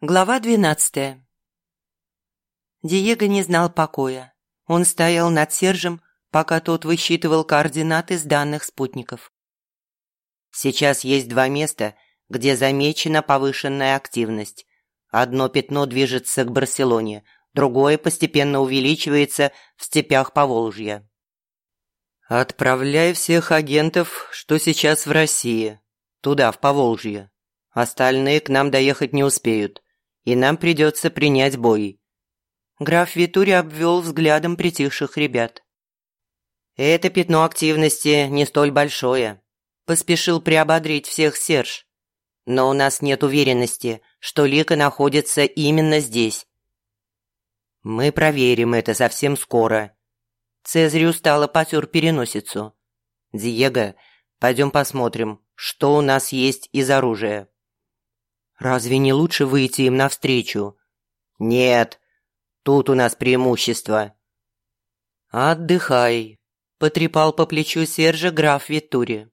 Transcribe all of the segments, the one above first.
Глава двенадцатая Диего не знал покоя. Он стоял над Сержем, пока тот высчитывал координаты с данных спутников. Сейчас есть два места, где замечена повышенная активность. Одно пятно движется к Барселоне, другое постепенно увеличивается в степях Поволжья. «Отправляй всех агентов, что сейчас в России, туда, в Поволжье. Остальные к нам доехать не успеют и нам придется принять бой». Граф Витури обвел взглядом притихших ребят. «Это пятно активности не столь большое», – поспешил приободрить всех Серж. «Но у нас нет уверенности, что Лика находится именно здесь». «Мы проверим это совсем скоро». Цезарь устало потер переносицу. «Диего, пойдем посмотрим, что у нас есть из оружия». Разве не лучше выйти им навстречу? Нет, тут у нас преимущество. Отдыхай, потрепал по плечу Сержа граф Витури.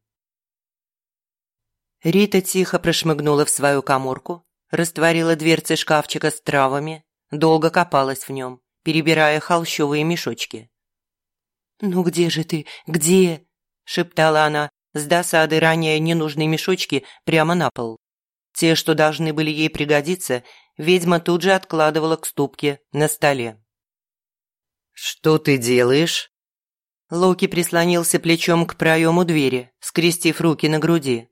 Рита тихо прошмыгнула в свою коморку, растворила дверцы шкафчика с травами, долго копалась в нем, перебирая холщовые мешочки. «Ну где же ты? Где?» – шептала она, с досады роняя ненужные мешочки прямо на пол. Те, что должны были ей пригодиться, ведьма тут же откладывала к ступке на столе. «Что ты делаешь?» Локи прислонился плечом к проему двери, скрестив руки на груди.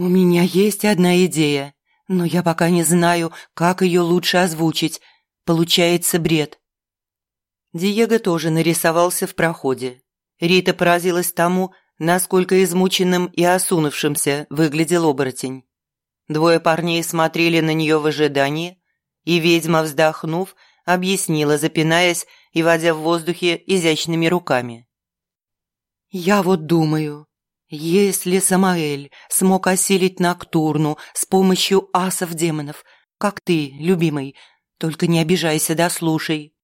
«У меня есть одна идея, но я пока не знаю, как ее лучше озвучить. Получается бред». Диего тоже нарисовался в проходе. Рита поразилась тому, насколько измученным и осунувшимся выглядел оборотень. Двое парней смотрели на нее в ожидании, и ведьма, вздохнув, объяснила, запинаясь и водя в воздухе изящными руками. «Я вот думаю, если Самаэль смог осилить Ноктурну с помощью асов-демонов, как ты, любимый, только не обижайся да слушай.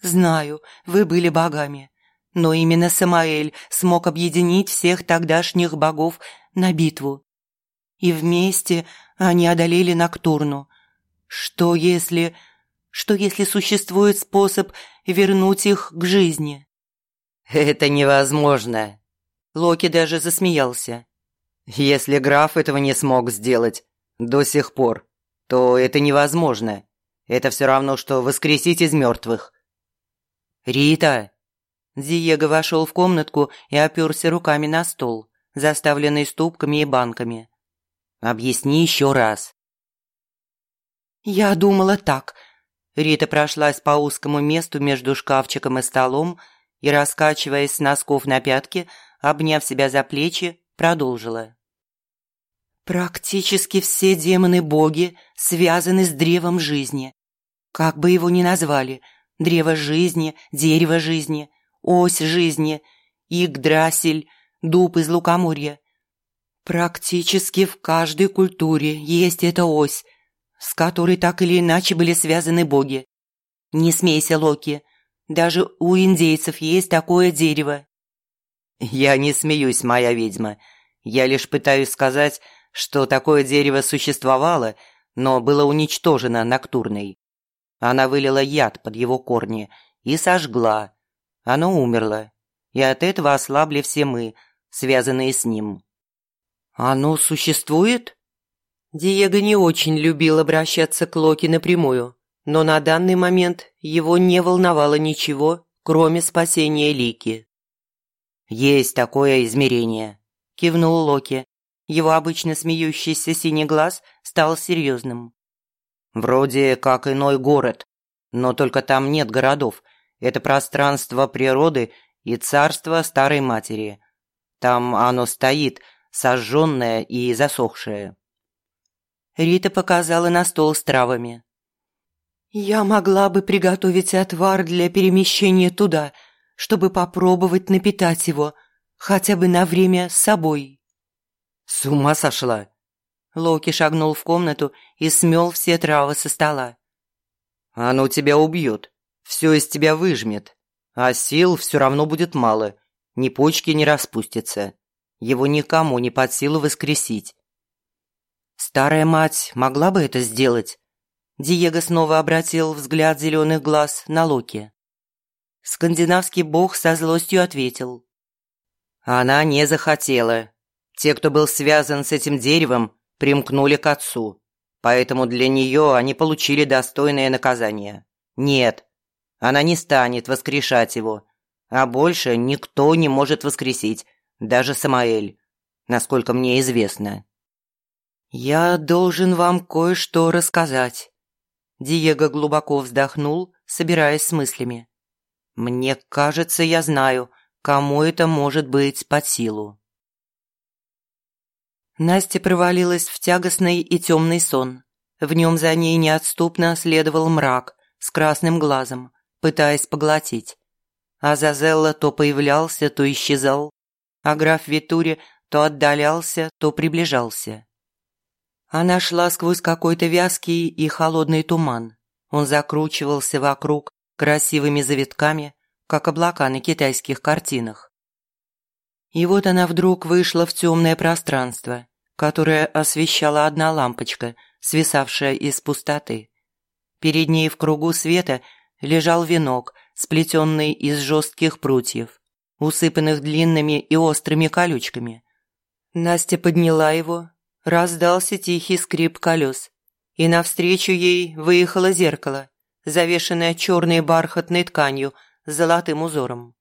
Знаю, вы были богами, но именно Самаэль смог объединить всех тогдашних богов на битву и вместе они одолели Ноктурну. Что если... Что если существует способ вернуть их к жизни? «Это невозможно!» Локи даже засмеялся. «Если граф этого не смог сделать до сих пор, то это невозможно. Это все равно, что воскресить из мертвых». «Рита!» Диего вошел в комнатку и оперся руками на стол, заставленный ступками и банками. Объясни еще раз». «Я думала так». Рита прошлась по узкому месту между шкафчиком и столом и, раскачиваясь с носков на пятки, обняв себя за плечи, продолжила. «Практически все демоны-боги связаны с древом жизни. Как бы его ни назвали – древо жизни, дерево жизни, ось жизни, Игдрасель, дуб из лукоморья. Практически в каждой культуре есть эта ось, с которой так или иначе были связаны боги. Не смейся, Локи, даже у индейцев есть такое дерево. Я не смеюсь, моя ведьма. Я лишь пытаюсь сказать, что такое дерево существовало, но было уничтожено Ноктурной. Она вылила яд под его корни и сожгла. Оно умерло, и от этого ослабли все мы, связанные с ним. «Оно существует?» Диего не очень любил обращаться к Локи напрямую, но на данный момент его не волновало ничего, кроме спасения Лики. «Есть такое измерение», – кивнул Локи. Его обычно смеющийся синий глаз стал серьезным. «Вроде как иной город, но только там нет городов. Это пространство природы и царство Старой Матери. Там оно стоит – сожженная и засохшая. Рита показала на стол с травами. «Я могла бы приготовить отвар для перемещения туда, чтобы попробовать напитать его, хотя бы на время с собой». «С ума сошла!» Локи шагнул в комнату и смел все травы со стола. «Оно тебя убьет, все из тебя выжмет, а сил все равно будет мало, ни почки не распустятся. Его никому не под силу воскресить». Старая мать могла бы это сделать? Диего снова обратил взгляд зеленых глаз на Локи. Скандинавский бог со злостью ответил. Она не захотела. Те, кто был связан с этим деревом, примкнули к отцу. Поэтому для нее они получили достойное наказание. Нет, она не станет воскрешать его. А больше никто не может воскресить, даже Самаэль, насколько мне известно. «Я должен вам кое-что рассказать». Диего глубоко вздохнул, собираясь с мыслями. «Мне кажется, я знаю, кому это может быть под силу». Настя провалилась в тягостный и темный сон. В нем за ней неотступно следовал мрак с красным глазом, пытаясь поглотить. А Зазелла то появлялся, то исчезал, а граф Витури то отдалялся, то приближался. Она шла сквозь какой-то вязкий и холодный туман. Он закручивался вокруг красивыми завитками, как облака на китайских картинах. И вот она вдруг вышла в темное пространство, которое освещала одна лампочка, свисавшая из пустоты. Перед ней в кругу света лежал венок, сплетенный из жестких прутьев, усыпанных длинными и острыми колючками. Настя подняла его Раздался тихий скрип колес, и навстречу ей выехало зеркало, завешенное черной бархатной тканью с золотым узором.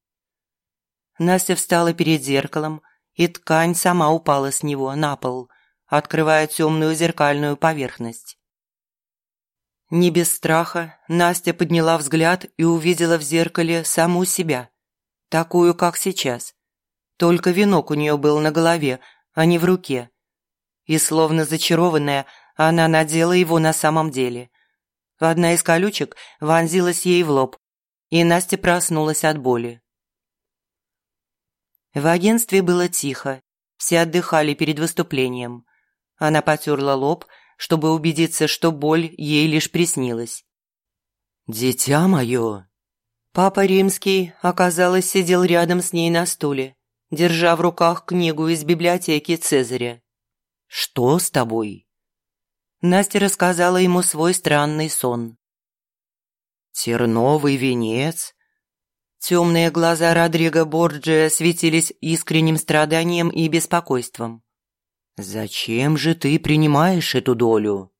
Настя встала перед зеркалом, и ткань сама упала с него на пол, открывая темную зеркальную поверхность. Не без страха Настя подняла взгляд и увидела в зеркале саму себя, такую, как сейчас. Только венок у нее был на голове, а не в руке, и, словно зачарованная, она надела его на самом деле. Одна из колючек вонзилась ей в лоб, и Настя проснулась от боли. В агентстве было тихо, все отдыхали перед выступлением. Она потерла лоб, чтобы убедиться, что боль ей лишь приснилась. «Дитя мое!» Папа Римский, оказалось, сидел рядом с ней на стуле, держа в руках книгу из библиотеки Цезаря. Что с тобой?» Настя рассказала ему свой странный сон. «Терновый венец?» Темные глаза Родриго Борджиа светились искренним страданием и беспокойством. «Зачем же ты принимаешь эту долю?»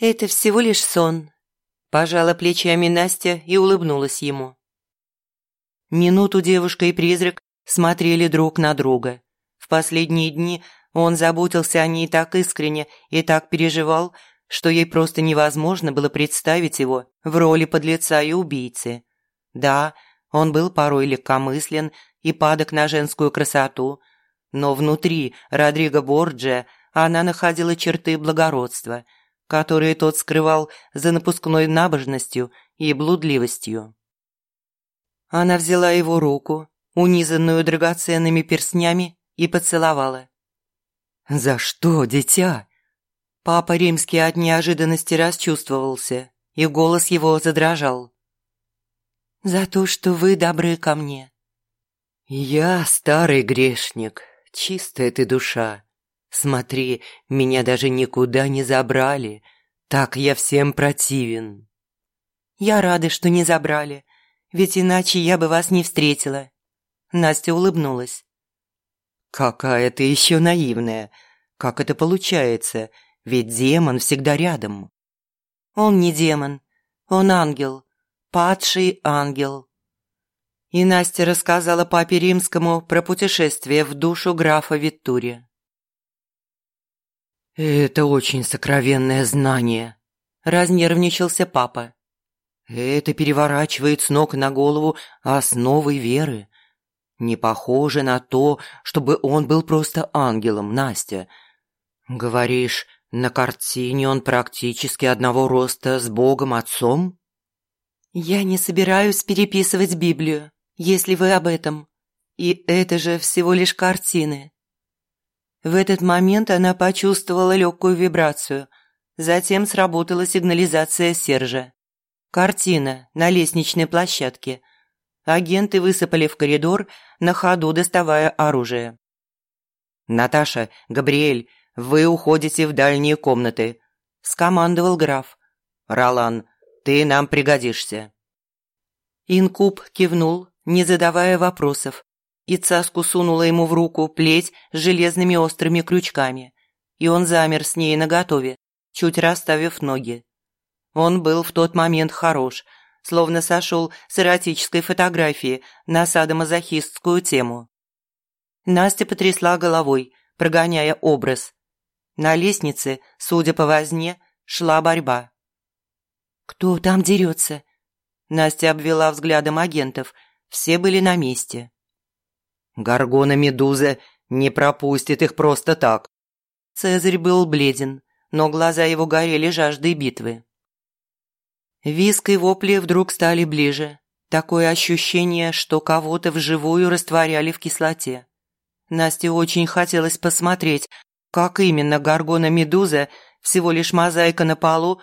«Это всего лишь сон», – пожала плечами Настя и улыбнулась ему. Минуту девушка и призрак смотрели друг на друга. В последние дни он заботился о ней так искренне и так переживал, что ей просто невозможно было представить его в роли подлеца и убийцы. Да, он был порой легкомыслен и падок на женскую красоту, но внутри Родриго Борджия она находила черты благородства, которые тот скрывал за напускной набожностью и блудливостью. Она взяла его руку, унизанную драгоценными перстнями, и поцеловала. «За что, дитя?» Папа Римский от неожиданности расчувствовался, и голос его задрожал. «За то, что вы добры ко мне». «Я старый грешник, чистая ты душа. Смотри, меня даже никуда не забрали, так я всем противен». «Я рада, что не забрали, ведь иначе я бы вас не встретила». Настя улыбнулась. «Какая ты еще наивная! Как это получается? Ведь демон всегда рядом». «Он не демон. Он ангел. Падший ангел». И Настя рассказала папе римскому про путешествие в душу графа Виттури. «Это очень сокровенное знание», – разнервничался папа. «Это переворачивает с ног на голову основы веры. Не похоже на то, чтобы он был просто ангелом, Настя. Говоришь, на картине он практически одного роста с Богом Отцом? Я не собираюсь переписывать Библию, если вы об этом. И это же всего лишь картины. В этот момент она почувствовала легкую вибрацию. Затем сработала сигнализация Сержа. Картина на лестничной площадке. Агенты высыпали в коридор, на ходу доставая оружие. «Наташа, Габриэль, вы уходите в дальние комнаты», – скомандовал граф. «Ролан, ты нам пригодишься». Инкуб кивнул, не задавая вопросов, и Цаску сунула ему в руку плеть с железными острыми крючками, и он замер с ней наготове, чуть расставив ноги. Он был в тот момент хорош, словно сошел с эротической фотографии на садомазохистскую тему. Настя потрясла головой, прогоняя образ. На лестнице, судя по возне, шла борьба. «Кто там дерется?» Настя обвела взглядом агентов. Все были на месте. Гаргона-медуза не пропустит их просто так. Цезарь был бледен, но глаза его горели жаждой битвы. Виск и вопли вдруг стали ближе. Такое ощущение, что кого-то вживую растворяли в кислоте. Насте очень хотелось посмотреть, как именно Гаргона-медуза, всего лишь мозаика на полу,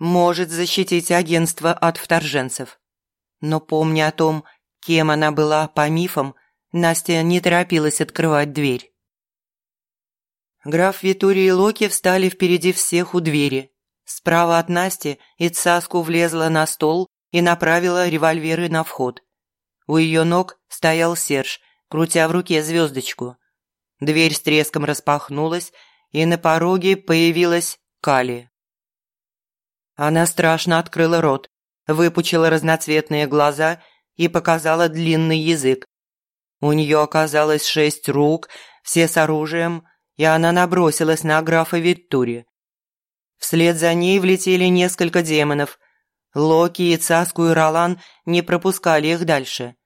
может защитить агентство от вторженцев. Но помня о том, кем она была по мифам, Настя не торопилась открывать дверь. Граф Витурий и Локи встали впереди всех у двери. Справа от Насти Ицаску влезла на стол и направила револьверы на вход. У ее ног стоял Серж, крутя в руке звездочку. Дверь с треском распахнулась, и на пороге появилась Кали. Она страшно открыла рот, выпучила разноцветные глаза и показала длинный язык. У нее оказалось шесть рук, все с оружием, и она набросилась на графа Виттури. Вслед за ней влетели несколько демонов. Локи и Цаску и Ролан не пропускали их дальше.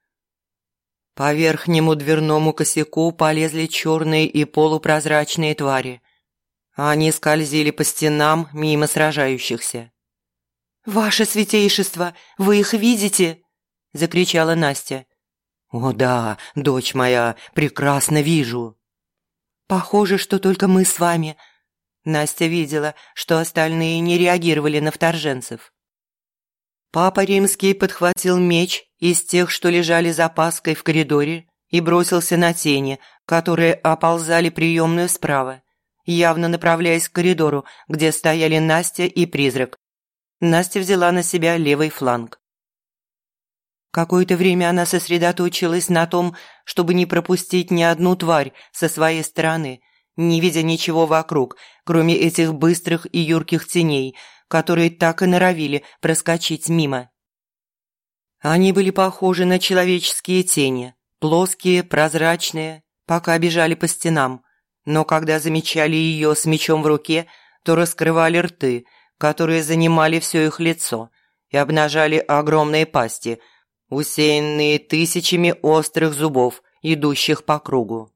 По верхнему дверному косяку полезли черные и полупрозрачные твари. Они скользили по стенам мимо сражающихся. «Ваше святейшество, вы их видите?» – закричала Настя. «О да, дочь моя, прекрасно вижу». «Похоже, что только мы с вами». Настя видела, что остальные не реагировали на вторженцев. Папа Римский подхватил меч из тех, что лежали за паской в коридоре, и бросился на тени, которые оползали приемную справа, явно направляясь к коридору, где стояли Настя и призрак. Настя взяла на себя левый фланг. Какое-то время она сосредоточилась на том, чтобы не пропустить ни одну тварь со своей стороны, не видя ничего вокруг, кроме этих быстрых и юрких теней, которые так и норовили проскочить мимо. Они были похожи на человеческие тени, плоские, прозрачные, пока бежали по стенам, но когда замечали ее с мечом в руке, то раскрывали рты, которые занимали все их лицо, и обнажали огромные пасти – усеянные тысячами острых зубов, идущих по кругу.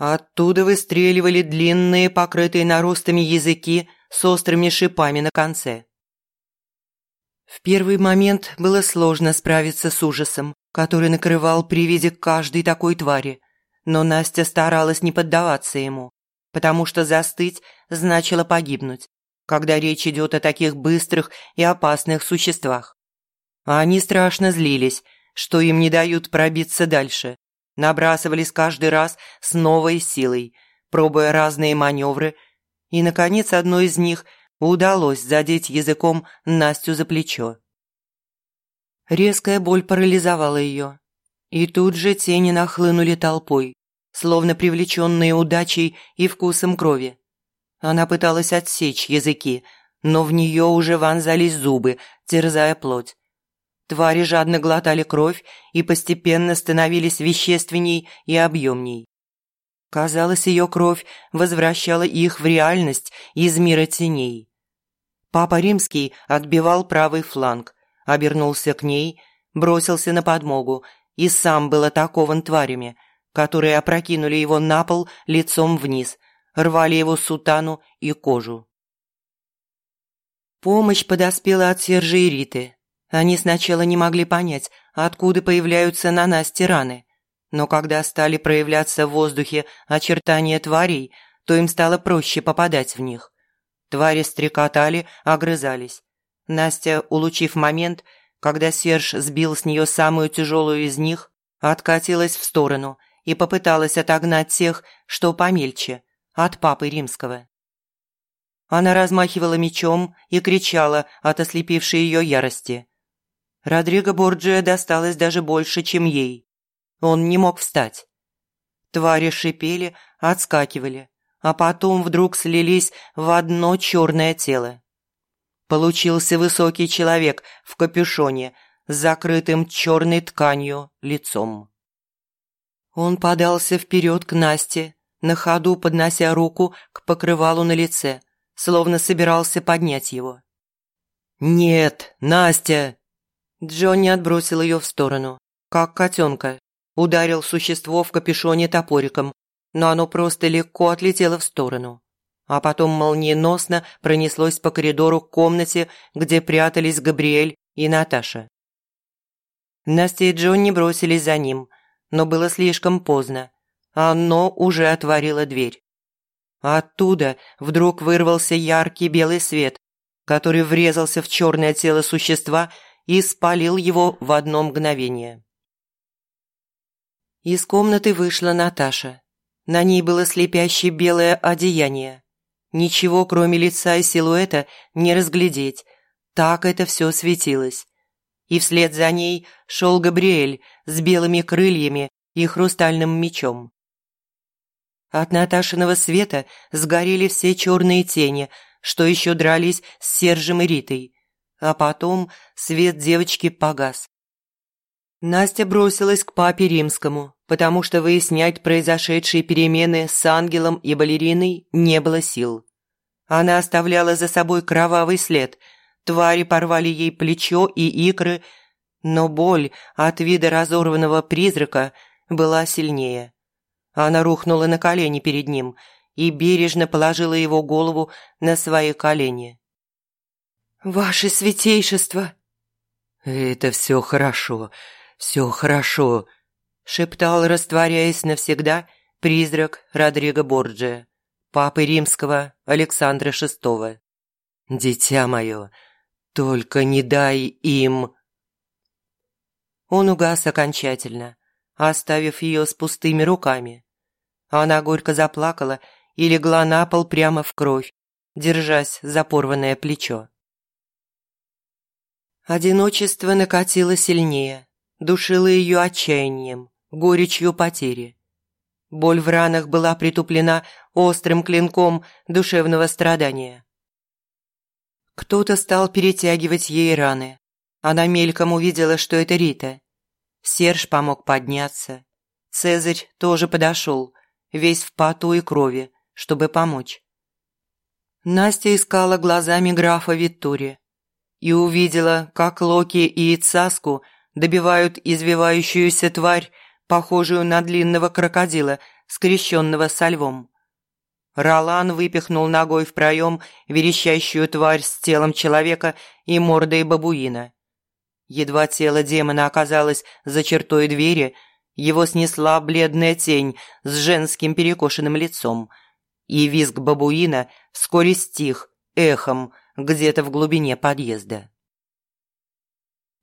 Оттуда выстреливали длинные, покрытые наростами языки с острыми шипами на конце. В первый момент было сложно справиться с ужасом, который накрывал при виде каждой такой твари, но Настя старалась не поддаваться ему, потому что застыть значило погибнуть, когда речь идет о таких быстрых и опасных существах. А они страшно злились, что им не дают пробиться дальше. Набрасывались каждый раз с новой силой, пробуя разные маневры, и, наконец, одной из них удалось задеть языком Настю за плечо. Резкая боль парализовала ее, и тут же тени нахлынули толпой, словно привлеченные удачей и вкусом крови. Она пыталась отсечь языки, но в нее уже вонзались зубы, терзая плоть. Твари жадно глотали кровь и постепенно становились вещественней и объемней. Казалось, ее кровь возвращала их в реальность из мира теней. Папа Римский отбивал правый фланг, обернулся к ней, бросился на подмогу и сам был атакован тварями, которые опрокинули его на пол лицом вниз, рвали его сутану и кожу. Помощь подоспела от Сержа и Риты, они сначала не могли понять, откуда появляются на Насте раны. Но когда стали проявляться в воздухе очертания тварей, то им стало проще попадать в них. Твари стрекотали, огрызались. Настя, улучив момент, когда Серж сбил с нее самую тяжелую из них, откатилась в сторону и попыталась отогнать тех, что помельче, от папы римского. Она размахивала мечом и кричала от ослепившей ее ярости. Родриго Борджиа досталось даже больше, чем ей. Он не мог встать. Твари шипели, отскакивали, а потом вдруг слились в одно черное тело. Получился высокий человек в капюшоне с закрытым черной тканью лицом. Он подался вперед к Насте, на ходу поднося руку к покрывалу на лице, словно собирался поднять его. «Нет, Настя!» Джонни отбросил ее в сторону, как котенка, ударил существо в капюшоне топориком, но оно просто легко отлетело в сторону. А потом молниеносно пронеслось по коридору к комнате, где прятались Габриэль и Наташа. Настя и Джонни бросились за ним, но было слишком поздно. Оно уже отворило дверь. Оттуда вдруг вырвался яркий белый свет, который врезался в черное тело существа и спалил его в одно мгновение. Из комнаты вышла Наташа. На ней было слепящее белое одеяние. Ничего, кроме лица и силуэта, не разглядеть. Так это все светилось. И вслед за ней шел Габриэль с белыми крыльями и хрустальным мечом. От Наташиного света сгорели все черные тени, что еще дрались с Сержем и Ритой. А потом свет девочки погас. Настя бросилась к папе римскому, потому что выяснять произошедшие перемены с ангелом и балериной не было сил. Она оставляла за собой кровавый след, твари порвали ей плечо и икры, но боль от вида разорванного призрака была сильнее. Она рухнула на колени перед ним и бережно положила его голову на свои колени. «Ваше святейшество!» «Это все хорошо, все хорошо», – шептал, растворяясь навсегда, призрак Родриго Борджия, папы римского Александра VI. «Дитя мое, только не дай им...» Он угас окончательно, оставив ее с пустыми руками. Она горько заплакала и легла на пол прямо в кровь, держась за порванное плечо. Одиночество накатило сильнее, душило ее отчаянием, горечью потери. Боль в ранах была притуплена острым клинком душевного страдания. Кто-то стал перетягивать ей раны. Она мельком увидела, что это Рита. Серж помог подняться. Цезарь тоже подошел, весь в поту и крови, чтобы помочь. Настя искала глазами графа Виттури и увидела, как Локи и Ицаску добивают извивающуюся тварь, похожую на длинного крокодила, скрещенного со львом. Ролан выпихнул ногой в проем верещащую тварь с телом человека и мордой бабуина. Едва тело демона оказалось за чертой двери, его снесла бледная тень с женским перекошенным лицом, и визг бабуина вскоре стих эхом где-то в глубине подъезда.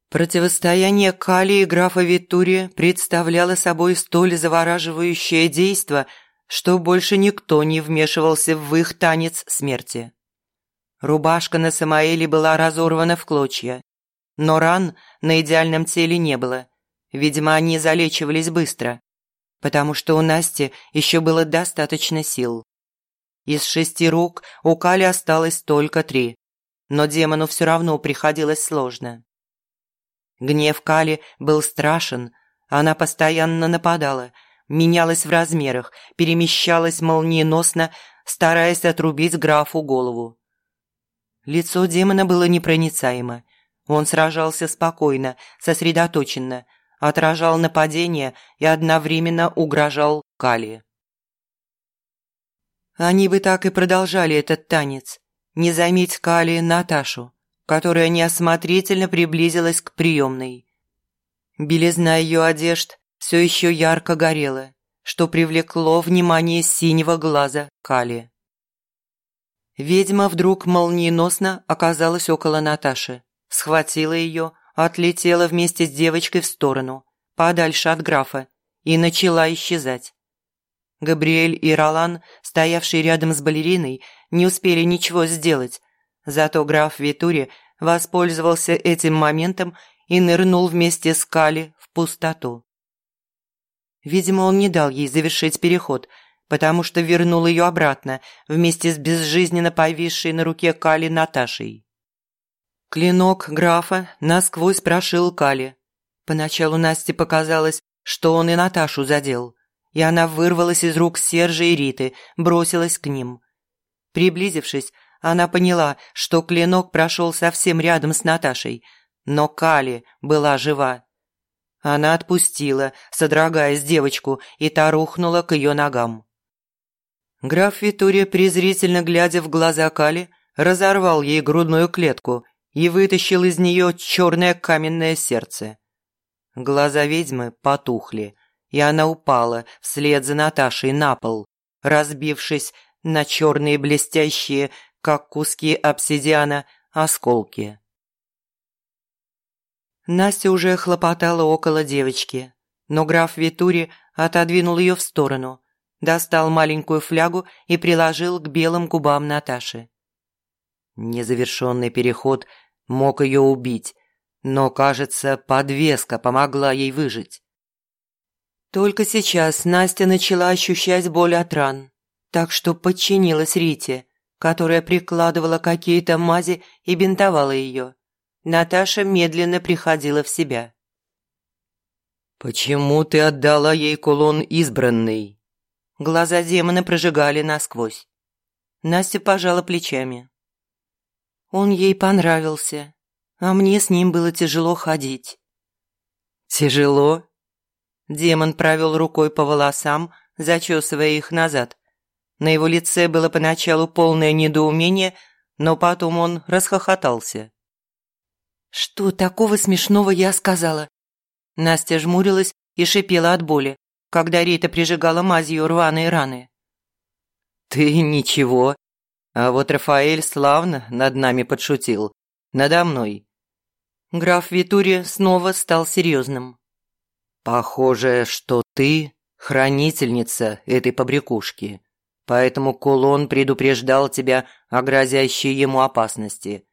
Противостояние Кали и графа Витури представляло собой столь завораживающее действо, что больше никто не вмешивался в их танец смерти. Рубашка на Самаэле была разорвана в клочья, но ран на идеальном теле не было. Видимо, они залечивались быстро, потому что у Насти еще было достаточно сил. Из шести рук у Кали осталось только три, но демону все равно приходилось сложно. Гнев Кали был страшен. Она постоянно нападала, менялась в размерах, перемещалась молниеносно, стараясь отрубить графу голову. Лицо демона было непроницаемо. Он сражался спокойно, сосредоточенно, отражал нападение и одновременно угрожал Кали. Они бы так и продолжали этот танец. Не заметь Кали Наташу которая неосмотрительно приблизилась к приемной. Белизна ее одежд все еще ярко горело, что привлекло внимание синего глаза Кали. Ведьма вдруг молниеносно оказалась около Наташи, схватила ее, отлетела вместе с девочкой в сторону, подальше от графа, и начала исчезать. Габриэль и Ролан, стоявшие рядом с балериной, не успели ничего сделать, зато граф Витури воспользовался этим моментом и нырнул вместе с Кали в пустоту. Видимо, он не дал ей завершить переход, потому что вернул ее обратно вместе с безжизненно повисшей на руке Кали Наташей. Клинок графа насквозь прошил Кали. Поначалу Насте показалось, что он и Наташу задел, и она вырвалась из рук Сержа и Риты, бросилась к ним. Приблизившись, она поняла, что клинок прошел совсем рядом с Наташей, но Кали была жива. Она отпустила, содрогаясь девочку, и та рухнула к ее ногам. Граф Витория, презрительно глядя в глаза Кали, разорвал ей грудную клетку и вытащил из нее черное каменное сердце. Глаза ведьмы потухли, и она упала вслед за Наташей на пол, разбившись на черные блестящие, как куски обсидиана, осколки. Настя уже хлопотала около девочки, но граф Витури отодвинул ее в сторону, достал маленькую флягу и приложил к белым губам Наташи. Незавершенный переход мог ее убить, но, кажется, подвеска помогла ей выжить. Только сейчас Настя начала ощущать боль от ран, так что подчинилась Рите, которая прикладывала какие-то мази и бинтовала ее. Наташа медленно приходила в себя. «Почему ты отдала ей кулон избранный?» Глаза демона прожигали насквозь. Настя пожала плечами. Он ей понравился, а мне с ним было тяжело ходить. «Тяжело?» Демон провел рукой по волосам, зачесывая их назад. На его лице было поначалу полное недоумение, но потом он расхохотался. «Что такого смешного я сказала?» Настя жмурилась и шипела от боли, когда Рита прижигала мазью рваные раны. «Ты ничего, а вот Рафаэль славно над нами подшутил. Надо мной». Граф Витури снова стал серьезным. «Похоже, что ты хранительница этой побрякушки, поэтому кулон предупреждал тебя о грозящей ему опасности.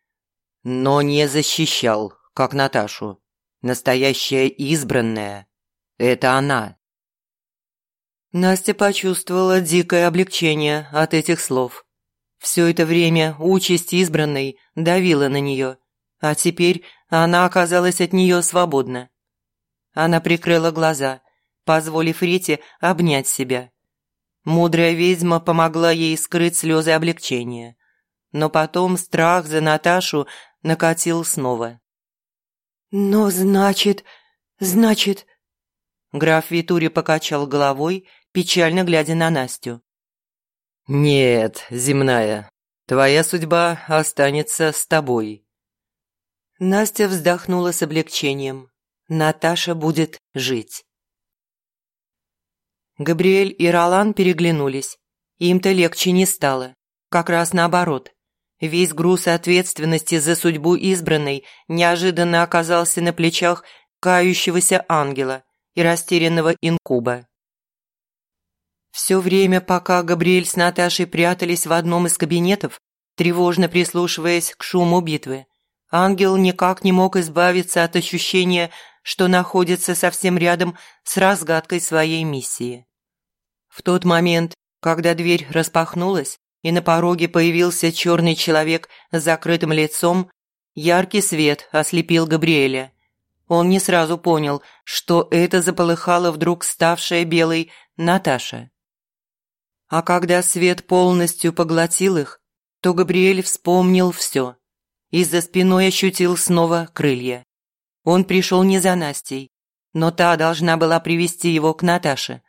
Но не защищал, как Наташу. Настоящая избранная – это она». Настя почувствовала дикое облегчение от этих слов. Все это время участь избранной давила на нее, а теперь она оказалась от нее свободна. Она прикрыла глаза, позволив Рите обнять себя. Мудрая ведьма помогла ей скрыть слезы облегчения. Но потом страх за Наташу накатил снова. «Но значит, значит...» Граф Витури покачал головой, печально глядя на Настю. «Нет, земная, твоя судьба останется с тобой». Настя вздохнула с облегчением. Наташа будет жить. Габриэль и Ролан переглянулись. Им-то легче не стало. Как раз наоборот. Весь груз ответственности за судьбу избранной неожиданно оказался на плечах кающегося ангела и растерянного инкуба. Все время, пока Габриэль с Наташей прятались в одном из кабинетов, тревожно прислушиваясь к шуму битвы, ангел никак не мог избавиться от ощущения что находится совсем рядом с разгадкой своей миссии. В тот момент, когда дверь распахнулась, и на пороге появился черный человек с закрытым лицом, яркий свет ослепил Габриэля. Он не сразу понял, что это заполыхала вдруг ставшая белой Наташа. А когда свет полностью поглотил их, то Габриэль вспомнил все и за спиной ощутил снова крылья. Он пришел не за Настей, но та должна была привести его к Наташе.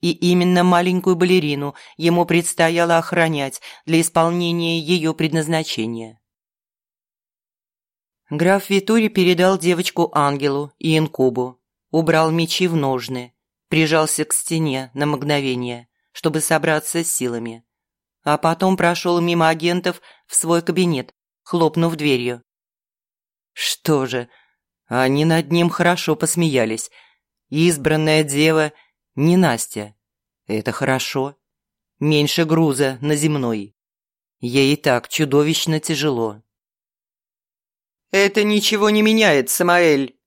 И именно маленькую балерину ему предстояло охранять для исполнения ее предназначения. Граф Витури передал девочку ангелу и инкубу, убрал мечи в ножны прижался к стене на мгновение, чтобы собраться с силами. А потом прошел мимо агентов в свой кабинет, хлопнув дверью. Что же, они над ним хорошо посмеялись. Избранная дева не Настя. Это хорошо. Меньше груза на земной. Ей и так чудовищно тяжело. «Это ничего не меняет, Самаэль!»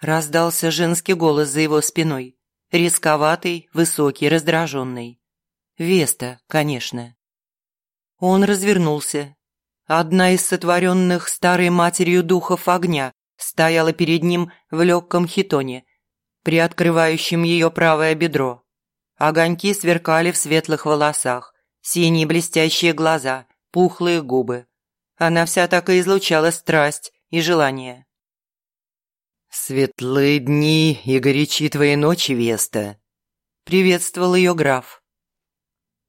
Раздался женский голос за его спиной. Рисковатый, высокий, раздраженный. Веста, конечно. Он развернулся. Одна из сотворенных старой матерью духов огня стояла перед ним в легком хитоне, приоткрывающем ее правое бедро. Огоньки сверкали в светлых волосах, синие блестящие глаза, пухлые губы. Она вся так и излучала страсть и желание. «Светлые дни и горячи твои ночи, Веста!» – приветствовал ее граф.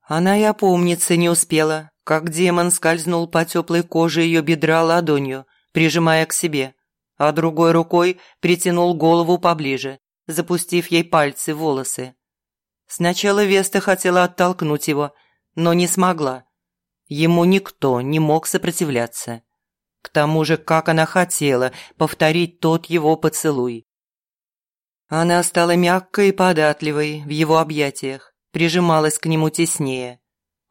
Она и опомниться не успела, как демон скользнул по теплой коже ее бедра ладонью, прижимая к себе, а другой рукой притянул голову поближе, запустив ей пальцы в волосы. Сначала Веста хотела оттолкнуть его, но не смогла. Ему никто не мог сопротивляться. К тому же, как она хотела повторить тот его поцелуй. Она стала мягкой и податливой в его объятиях, прижималась к нему теснее.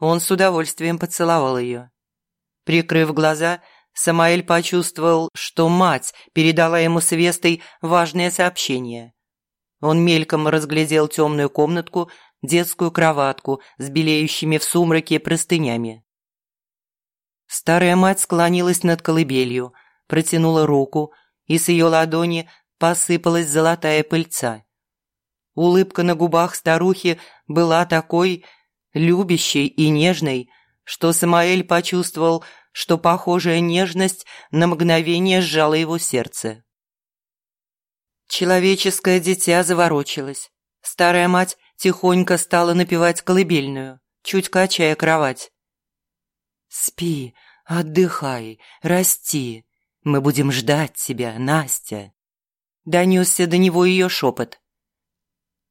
Он с удовольствием поцеловал ее. Прикрыв глаза, Самаэль почувствовал, что мать передала ему с Вестой важное сообщение. Он мельком разглядел темную комнатку, детскую кроватку с белеющими в сумраке простынями. Старая мать склонилась над колыбелью, протянула руку, и с ее ладони посыпалась золотая пыльца. Улыбка на губах старухи была такой любящей и нежной, что Самаэль почувствовал, что похожая нежность на мгновение сжала его сердце. Человеческое дитя заворочилось. Старая мать тихонько стала напевать колыбельную, чуть качая кровать. «Спи, отдыхай, расти. Мы будем ждать тебя, Настя». Донесся до него ее шепот.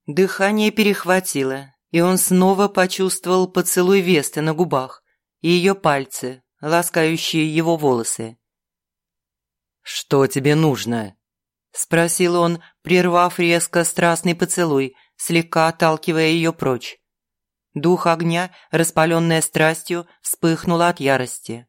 Дыхание перехватило, и он снова почувствовал поцелуй Весты на губах и ее пальцы, ласкающие его волосы. «Что тебе нужно?» – спросил он, прервав резко страстный поцелуй, слегка отталкивая ее прочь. Дух огня, распаленная страстью, вспыхнула от ярости.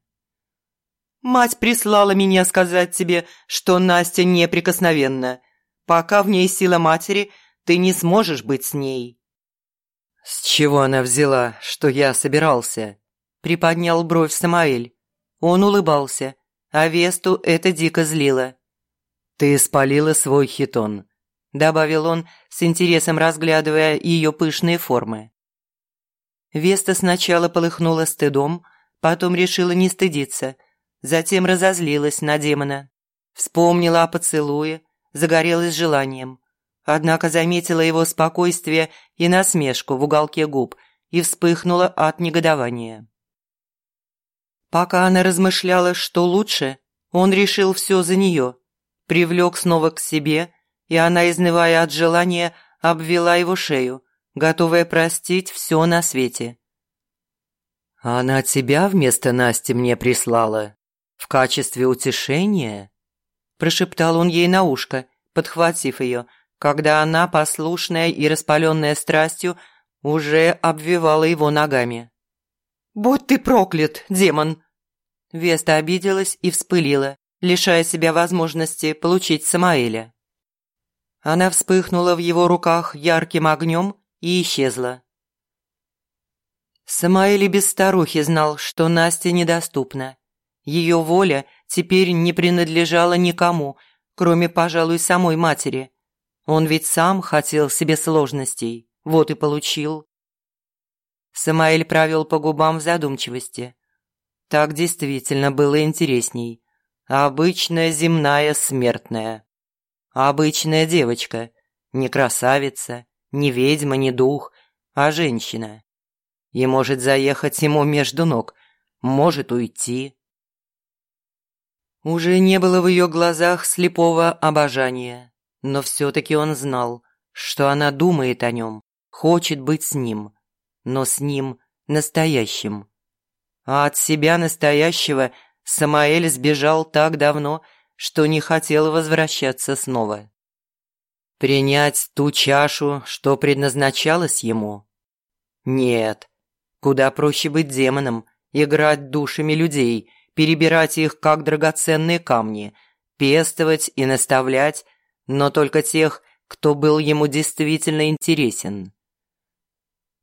«Мать прислала меня сказать тебе, что Настя неприкосновенна. Пока в ней сила матери, ты не сможешь быть с ней». «С чего она взяла, что я собирался?» Приподнял бровь Самаэль. Он улыбался, а Весту это дико злило. «Ты спалила свой хитон», – добавил он, с интересом разглядывая ее пышные формы. Веста сначала полыхнула стыдом, потом решила не стыдиться, затем разозлилась на демона. Вспомнила о поцелуе, загорелась желанием. Однако заметила его спокойствие и насмешку в уголке губ и вспыхнула от негодования. Пока она размышляла, что лучше, он решил все за нее, привлек снова к себе, и она, изнывая от желания, обвела его шею, готовая простить все на свете. «Она тебя вместо Насти мне прислала? В качестве утешения?» Прошептал он ей на ушко, подхватив ее, когда она, послушная и распаленная страстью, уже обвивала его ногами. «Будь ты проклят, демон!» Веста обиделась и вспылила, лишая себя возможности получить Самаэля. Она вспыхнула в его руках ярким огнем и исчезла. Самаэль без старухи знал, что Настя недоступна. Ее воля теперь не принадлежала никому, кроме, пожалуй, самой матери. Он ведь сам хотел себе сложностей, вот и получил. Самаэль провел по губам в задумчивости. Так действительно было интересней. Обычная земная смертная. Обычная девочка, не красавица, не ведьма, не дух, а женщина. И может заехать ему между ног, может уйти. Уже не было в ее глазах слепого обожания, но все-таки он знал, что она думает о нем, хочет быть с ним, но с ним настоящим. А от себя настоящего Самаэль сбежал так давно, что не хотел возвращаться снова. Принять ту чашу, что предназначалась ему? Нет. Куда проще быть демоном, играть душами людей, перебирать их как драгоценные камни, пестовать и наставлять, но только тех, кто был ему действительно интересен.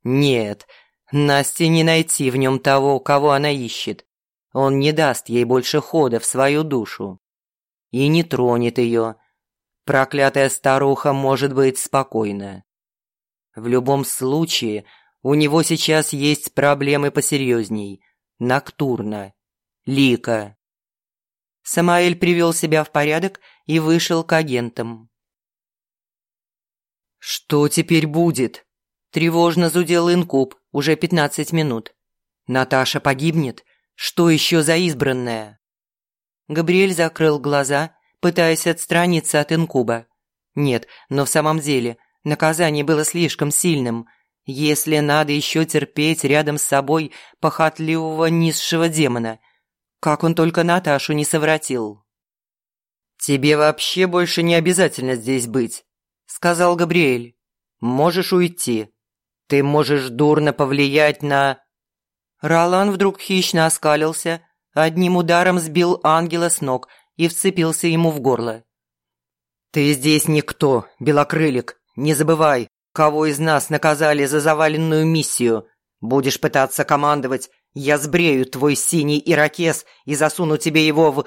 Нет, Насте не найти в нем того, кого она ищет. Он не даст ей больше хода в свою душу. И не тронет ее. Проклятая старуха может быть спокойна. В любом случае, у него сейчас есть проблемы посерьезней. Ноктурна. Лика. Самаэль привел себя в порядок и вышел к агентам. «Что теперь будет?» Тревожно зудел инкуб уже пятнадцать минут. «Наташа погибнет? Что еще за избранная?» Габриэль закрыл глаза, пытаясь отстраниться от инкуба. Нет, но в самом деле наказание было слишком сильным. Если надо еще терпеть рядом с собой похотливого низшего демона, как он только Наташу не совратил. «Тебе вообще больше не обязательно здесь быть», — сказал Габриэль. «Можешь уйти. Ты можешь дурно повлиять на...» Ролан вдруг хищно оскалился, одним ударом сбил ангела с ног и вцепился ему в горло. «Ты здесь никто, белокрылик. Не забывай, кого из нас наказали за заваленную миссию. Будешь пытаться командовать, я сбрею твой синий ирокез и засуну тебе его в...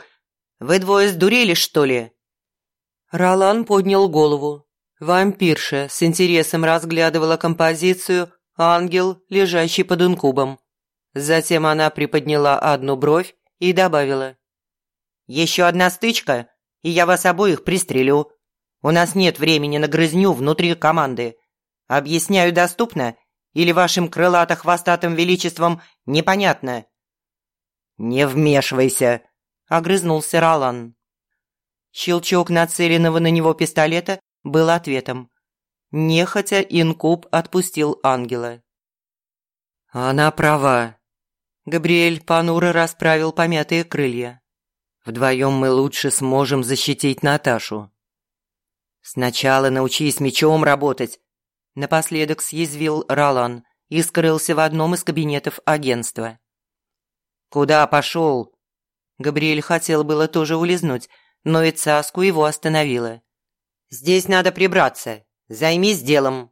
Вы двое сдурели, что ли?» Ролан поднял голову. Вампирша с интересом разглядывала композицию «Ангел, лежащий под инкубом». Затем она приподняла одну бровь и добавила. «Еще одна стычка, и я вас обоих пристрелю. У нас нет времени на грызню внутри команды. Объясняю доступно или вашим крылато-хвостатым величеством непонятно?» «Не вмешивайся», – огрызнулся Ролан. Щелчок нацеленного на него пистолета был ответом. Нехотя инкуб отпустил ангела. «Она права». Габриэль понуро расправил помятые крылья. «Вдвоем мы лучше сможем защитить Наташу». «Сначала научись мечом работать», – напоследок съязвил Ролан и скрылся в одном из кабинетов агентства. «Куда пошел?» Габриэль хотел было тоже улизнуть, но и Цаску его остановила. «Здесь надо прибраться. Займись делом».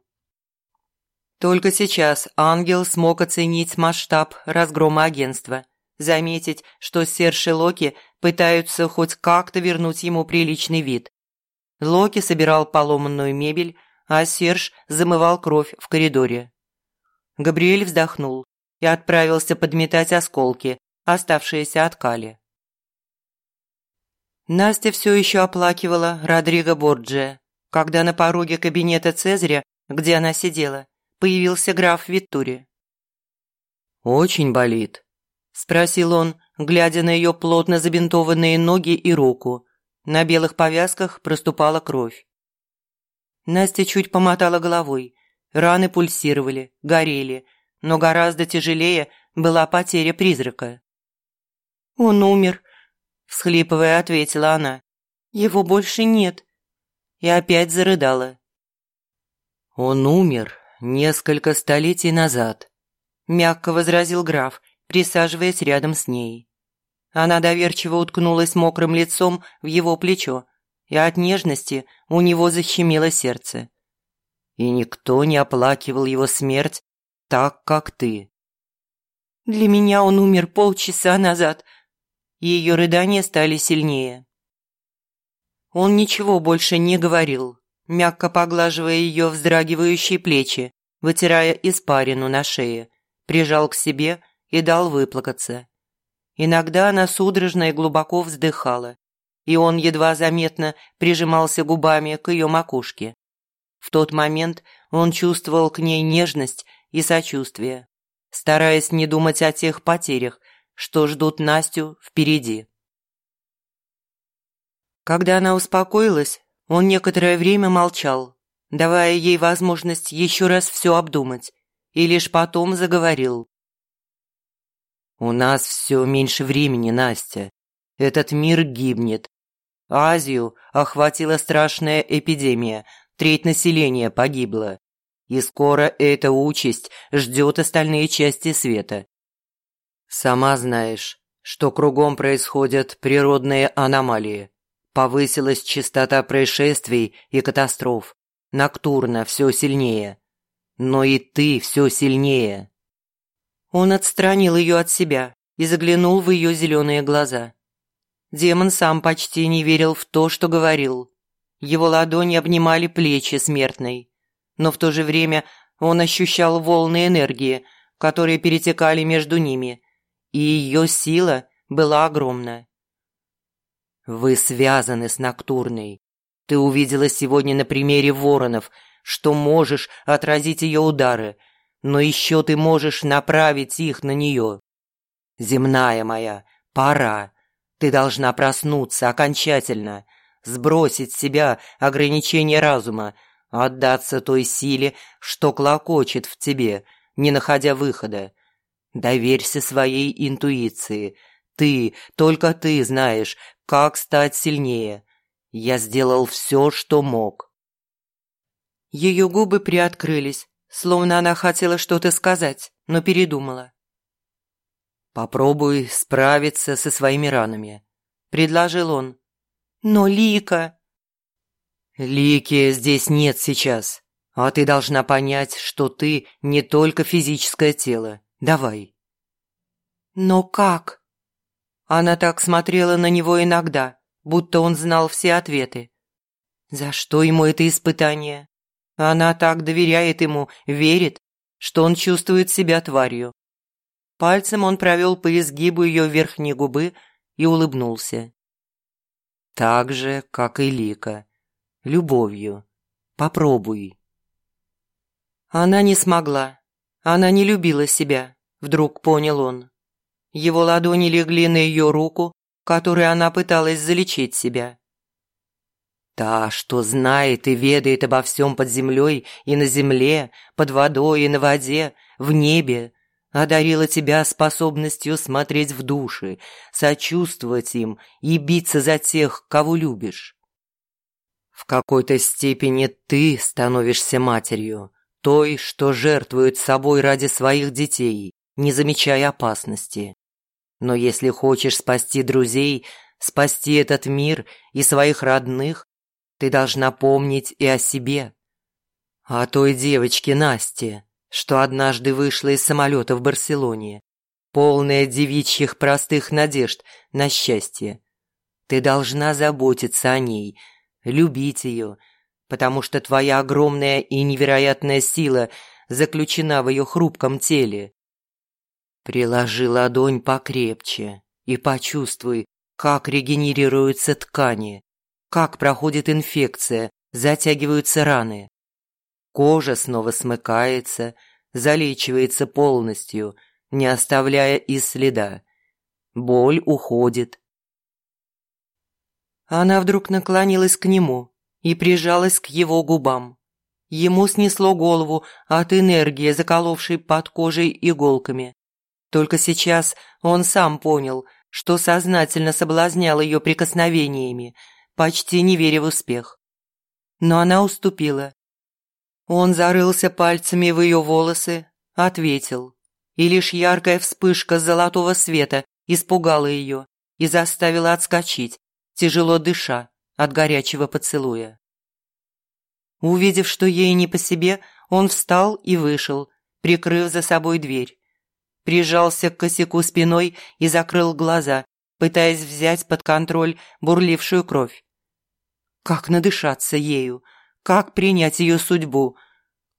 Только сейчас ангел смог оценить масштаб разгрома агентства, заметить, что Серж и Локи пытаются хоть как-то вернуть ему приличный вид. Локи собирал поломанную мебель, а Серж замывал кровь в коридоре. Габриэль вздохнул и отправился подметать осколки, оставшиеся от Кали. Настя все еще оплакивала Родриго Борджия, когда на пороге кабинета Цезаря, где она сидела, появился граф Виттури. «Очень болит?» – спросил он, глядя на ее плотно забинтованные ноги и руку. На белых повязках проступала кровь. Настя чуть помотала головой. Раны пульсировали, горели, но гораздо тяжелее была потеря призрака. «Он умер», всхлипывая, ответила она. «Его больше нет». И опять зарыдала. «Он умер несколько столетий назад», – мягко возразил граф, присаживаясь рядом с ней. Она доверчиво уткнулась мокрым лицом в его плечо, и от нежности у него защемило сердце. И никто не оплакивал его смерть так, как ты. «Для меня он умер полчаса назад», ее рыдания стали сильнее. Он ничего больше не говорил, мягко поглаживая ее вздрагивающие плечи, вытирая испарину на шее, прижал к себе и дал выплакаться. Иногда она судорожно и глубоко вздыхала, и он едва заметно прижимался губами к ее макушке. В тот момент он чувствовал к ней нежность и сочувствие, стараясь не думать о тех потерях, что ждут Настю впереди. Когда она успокоилась, он некоторое время молчал, давая ей возможность еще раз все обдумать, и лишь потом заговорил. «У нас все меньше времени, Настя. Этот мир гибнет. Азию охватила страшная эпидемия, треть населения погибла. И скоро эта участь ждет остальные части света. Сама знаешь, что кругом происходят природные аномалии. Повысилась частота происшествий и катастроф. Ноктурно все сильнее. Но и ты все сильнее. Он отстранил ее от себя и заглянул в ее зеленые глаза. Демон сам почти не верил в то, что говорил. Его ладони обнимали плечи смертной. Но в то же время он ощущал волны энергии, которые перетекали между ними, и ее сила была огромна. «Вы связаны с Ноктурной. Ты увидела сегодня на примере воронов, что можешь отразить ее удары, но еще ты можешь направить их на нее. Земная моя, пора. Ты должна проснуться окончательно, сбросить с себя ограничения разума, отдаться той силе, что клокочет в тебе, не находя выхода. Доверься своей интуиции. Ты, только ты знаешь, как стать сильнее. Я сделал все, что мог. Ее губы приоткрылись, словно она хотела что-то сказать, но передумала. «Попробуй справиться со своими ранами», – предложил он. «Но Лика...» «Лики здесь нет сейчас, а ты должна понять, что ты не только физическое тело. Давай». «Но как?» Она так смотрела на него иногда, будто он знал все ответы. За что ему это испытание? Она так доверяет ему, верит, что он чувствует себя тварью. Пальцем он провел по изгибу ее верхней губы и улыбнулся. Так же, как и Лика. Любовью. Попробуй. Она не смогла. Она не любила себя, вдруг понял он. Его ладони легли на ее руку, которой она пыталась залечить себя. Та, что знает и ведает обо всем под землей и на земле, под водой и на воде, в небе, одарила тебя способностью смотреть в души, сочувствовать им и биться за тех, кого любишь. В какой-то степени ты становишься матерью, той, что жертвует собой ради своих детей, не замечая опасности. Но если хочешь спасти друзей, спасти этот мир и своих родных, ты должна помнить и о себе. О той девочке Насте, что однажды вышла из самолета в Барселоне, полная девичьих простых надежд на счастье. Ты должна заботиться о ней, любить ее, потому что твоя огромная и невероятная сила заключена в ее хрупком теле. Приложи ладонь покрепче и почувствуй, как регенерируются ткани, как проходит инфекция, затягиваются раны. Кожа снова смыкается, залечивается полностью, не оставляя и следа. Боль уходит. Она вдруг наклонилась к нему и прижалась к его губам. Ему снесло голову от энергии, заколовшей под кожей иголками. Только сейчас он сам понял, что сознательно соблазнял ее прикосновениями, почти не веря в успех. Но она уступила. Он зарылся пальцами в ее волосы, ответил. И лишь яркая вспышка золотого света испугала ее и заставила отскочить, тяжело дыша от горячего поцелуя. Увидев, что ей не по себе, он встал и вышел, прикрыв за собой дверь прижался к косяку спиной и закрыл глаза, пытаясь взять под контроль бурлившую кровь. Как надышаться ею? Как принять ее судьбу?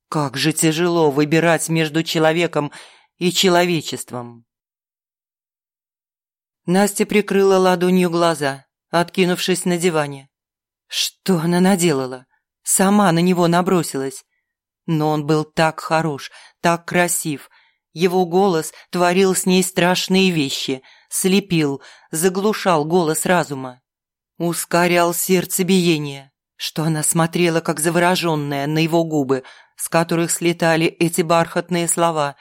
Как же тяжело выбирать между человеком и человечеством. Настя прикрыла ладонью глаза, откинувшись на диване. Что она наделала? Сама на него набросилась. Но он был так хорош, так красив – его голос творил с ней страшные вещи, слепил, заглушал голос разума. Ускорял сердцебиение, что она смотрела как завороженная на его губы, с которых слетали эти бархатные слова,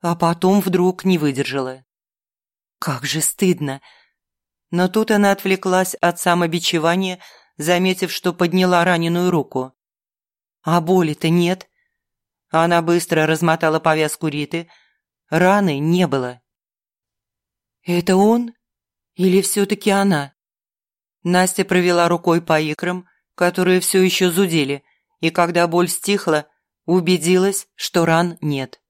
а потом вдруг не выдержала. Как же стыдно! Но тут она отвлеклась от самобичевания, заметив, что подняла раненую руку. А боли-то нет. Она быстро размотала повязку Риты. Раны не было. «Это он? Или все-таки она?» Настя провела рукой по икрам, которые все еще зудели, и когда боль стихла, убедилась, что ран нет.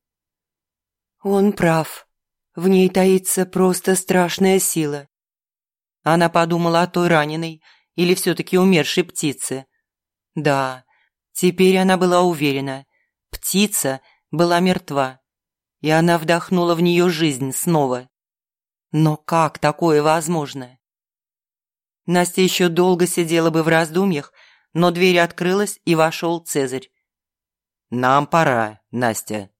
Он прав. В ней таится просто страшная сила. Она подумала о той раненой или все-таки умершей птице. Да, теперь она была уверена. Птица была мертва, и она вдохнула в нее жизнь снова. Но как такое возможно? Настя еще долго сидела бы в раздумьях, но дверь открылась, и вошел Цезарь. «Нам пора, Настя»,